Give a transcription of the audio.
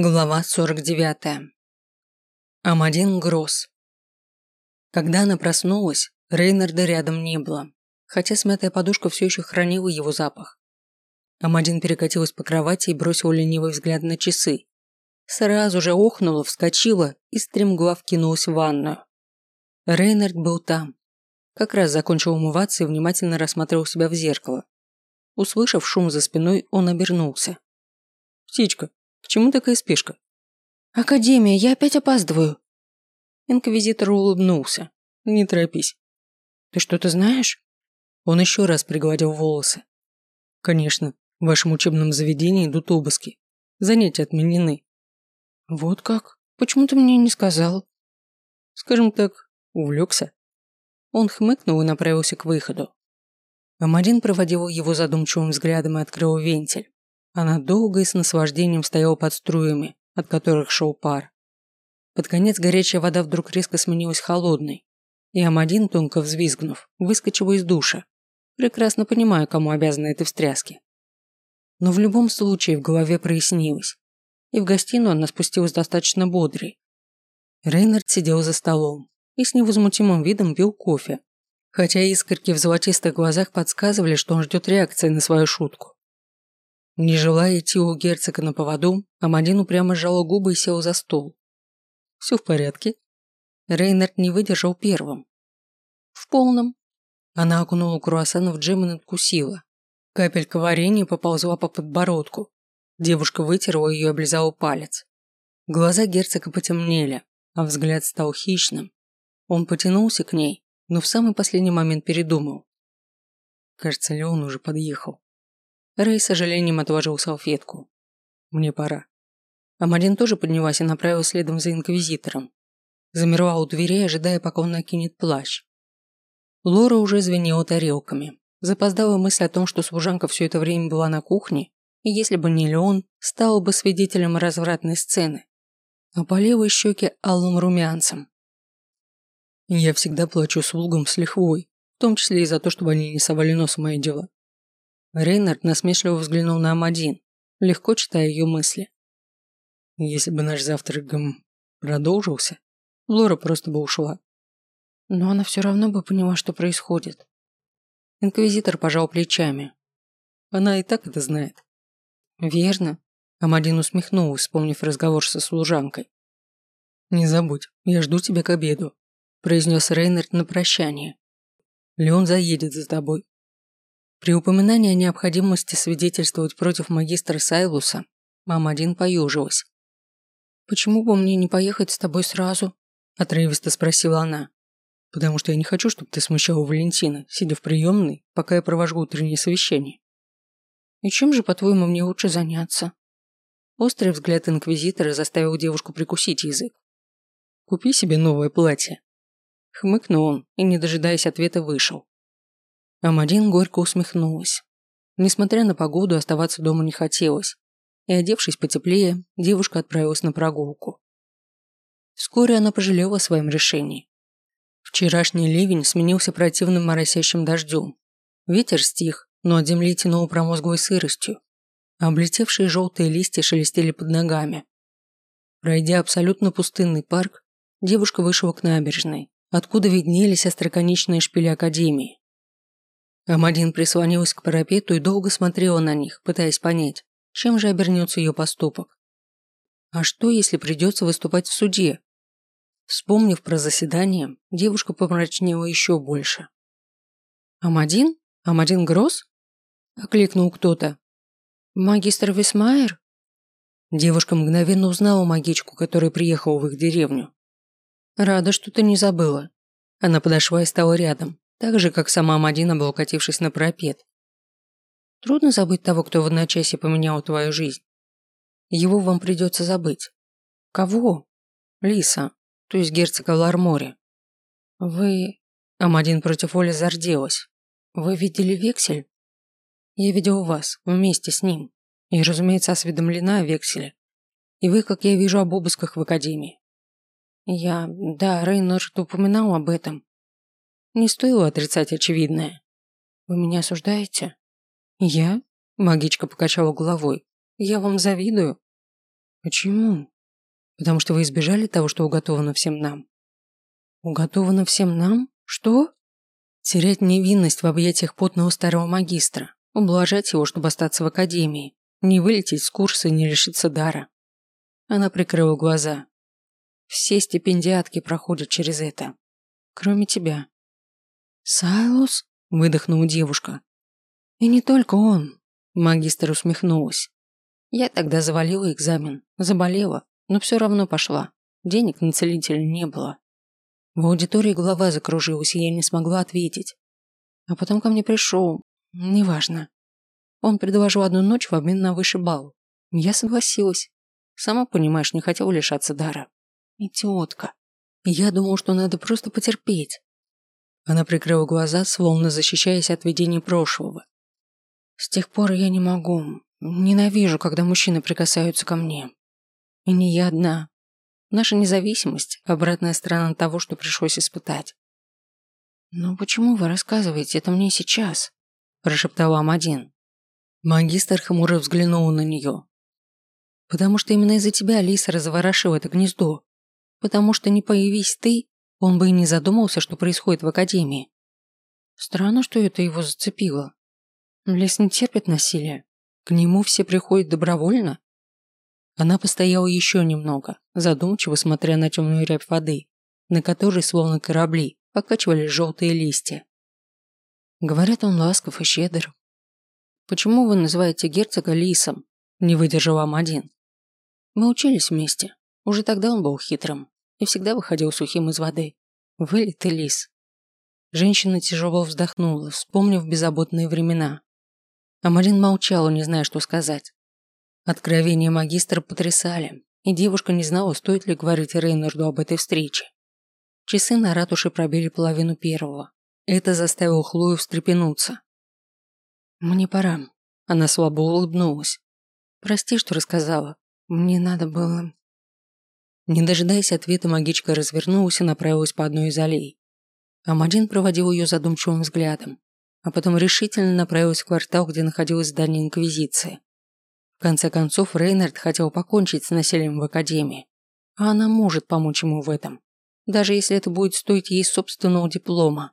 Глава 49. Амадин Гросс. Когда она проснулась, Рейнарда рядом не было, хотя смятая подушка все еще хранила его запах. Амадин перекатилась по кровати и бросила ленивый взгляд на часы. Сразу же охнула, вскочила и стремглав кинулась в ванную. Рейнард был там. Как раз закончил умываться и внимательно рассматривал себя в зеркало. Услышав шум за спиной, он обернулся. «Птичка, Почему такая спешка? Академия, я опять опаздываю. Инквизитор улыбнулся. Не торопись. Ты что-то знаешь? Он еще раз пригладил волосы. Конечно, в вашем учебном заведении идут обыски. Занятия отменены. Вот как? Почему ты мне не сказал? Скажем так, увлекся. Он хмыкнул и направился к выходу. Амадин проводил его задумчивым взглядом и открыл вентиль. Она долго и с наслаждением стояла под струями, от которых шел пар. Под конец горячая вода вдруг резко сменилась холодной, и Амадин, тонко взвизгнув, выскочила из душа, прекрасно понимая, кому обязаны этой встряски. Но в любом случае в голове прояснилось, и в гостиную она спустилась достаточно бодрой. Рейнард сидел за столом и с невозмутимым видом пил кофе, хотя искорки в золотистых глазах подсказывали, что он ждет реакции на свою шутку. Не желая идти у герцога на поводу, Амадин упрямо сжала губы и сел за стол. «Все в порядке?» Рейнард не выдержал первым. «В полном». Она окунула круассан в джем и надкусила. Капелька варенья поползла по подбородку. Девушка вытерла ее и облизала палец. Глаза герцога потемнели, а взгляд стал хищным. Он потянулся к ней, но в самый последний момент передумал. Кажется, Леон уже подъехал. Рэй с сожалением отложил салфетку. «Мне пора». Амадин тоже поднялась и направилась следом за инквизитором. Замерла у дверей, ожидая, пока он накинет плащ. Лора уже звенела тарелками. Запоздала мысль о том, что служанка все это время была на кухне, и если бы не Леон, стала бы свидетелем развратной сцены. Опалила щеки алым румянцем. Я всегда плачу слугам с лихвой, в том числе и за то, чтобы они не совали нос в мои дела. Рейнард насмешливо взглянул на Амадин, легко читая ее мысли. Если бы наш завтрак гм, продолжился, Лора просто бы ушла. Но она все равно бы поняла, что происходит. Инквизитор пожал плечами. Она и так это знает. Верно. Амадин усмехнулась, вспомнив разговор со служанкой. «Не забудь, я жду тебя к обеду», – произнес Рейнард на прощание. «Леон заедет за тобой. При упоминании о необходимости свидетельствовать против магистра Сайлуса, мама один поежилась. «Почему бы мне не поехать с тобой сразу?» – отрывисто спросила она. «Потому что я не хочу, чтобы ты смущала Валентина, сидя в приемной, пока я провожу утреннее совещание». «И чем же, по-твоему, мне лучше заняться?» Острый взгляд инквизитора заставил девушку прикусить язык. «Купи себе новое платье». Хмыкнул он и, не дожидаясь ответа, вышел. Амадин горько усмехнулась. Несмотря на погоду, оставаться дома не хотелось, и, одевшись потеплее, девушка отправилась на прогулку. Вскоре она пожалела о своем решении. Вчерашний ливень сменился противным моросящим дождем. Ветер стих, но от земли тянуло промозглой сыростью. Облетевшие желтые листья шелестели под ногами. Пройдя абсолютно пустынный парк, девушка вышла к набережной, откуда виднелись остроконечные шпили Академии. Амадин прислонилась к парапету и долго смотрела на них, пытаясь понять, чем же обернется ее поступок. А что, если придется выступать в суде? Вспомнив про заседание, девушка помрачнела еще больше. «Амадин? Амадин Гросс?» – окликнул кто-то. «Магистр Висмайер?» Девушка мгновенно узнала магичку, которая приехала в их деревню. «Рада, что ты не забыла». Она подошла и стала рядом, так же, как сама Мадина, облокотившись на пропет. Трудно забыть того, кто в одночасье поменял твою жизнь. Его вам придется забыть. Кого? Лиса, то есть герцога Лармори. Вы... Амадин против воли зарделась. Вы видели вексель? Я видел вас, вместе с ним. И, разумеется, осведомлена о векселе. И вы, как я вижу, об обысках в академии. Я... Да, Рейнард упоминал об этом. Не стоило отрицать очевидное. Вы меня осуждаете? Я? Магичка покачала головой. Я вам завидую. Почему? Потому что вы избежали того, что уготовано всем нам. Уготовано всем нам? Что? Терять невинность в объятиях потного старого магистра, ублажать его, чтобы остаться в академии, не вылететь с курса и не лишиться дара. Она прикрыла глаза. Все стипендиатки проходят через это. Кроме тебя. «Сайлус?» – выдохнула девушка. «И не только он», – магистр усмехнулась. «Я тогда завалила экзамен, заболела, но все равно пошла. Денег на целителя не было. В аудитории голова закружилась, и я не смогла ответить. А потом ко мне пришел, неважно. Он предложил одну ночь в обмен на высший балл. Я согласилась. Сама понимаешь, не хотела лишаться дара. Идиотка. Я думал, что надо просто потерпеть. Она прикрыла глаза, словно защищаясь от видений прошлого. С тех пор я не могу. Ненавижу, когда мужчины прикасаются ко мне. И не я одна. Наша независимость – обратная сторона того, что пришлось испытать. «Но почему вы рассказываете это мне сейчас?» – прошептала Амадин. Магистр хмуро взглянул на нее. «Потому что именно из-за тебя Алиса разворошила это гнездо. Потому что не появись ты, он бы и не задумался, что происходит в Академии. Странно, что это его зацепило. Лес не терпит насилия. К нему все приходят добровольно. Она постояла еще немного, задумчиво смотря на темную рябь воды, на которой, словно корабли, покачивались желтые листья. Говорят, он ласков и щедр. Почему вы называете герцога лисом? Не выдержал Амадин. Мы учились вместе. Уже тогда он был хитрым и всегда выходил сухим из воды. Вылитый лис. Женщина тяжело вздохнула, вспомнив беззаботные времена. Амарин молчала, не зная, что сказать. Откровения магистра потрясали, и девушка не знала, стоит ли говорить Рейнарду об этой встрече. Часы на ратуше пробили половину первого. Это заставило Хлою встрепенуться. «Мне пора». Она слабо улыбнулась. «Прости, что рассказала. Мне надо было...» Не дожидаясь ответа, магичка развернулась и направилась по одной из аллей. Амадин проводил ее задумчивым взглядом, а потом решительно направилась в квартал, где находилась здание Инквизиции. В конце концов, Рейнард хотел покончить с насилием в Академии, а она может помочь ему в этом, даже если это будет стоить ей собственного диплома.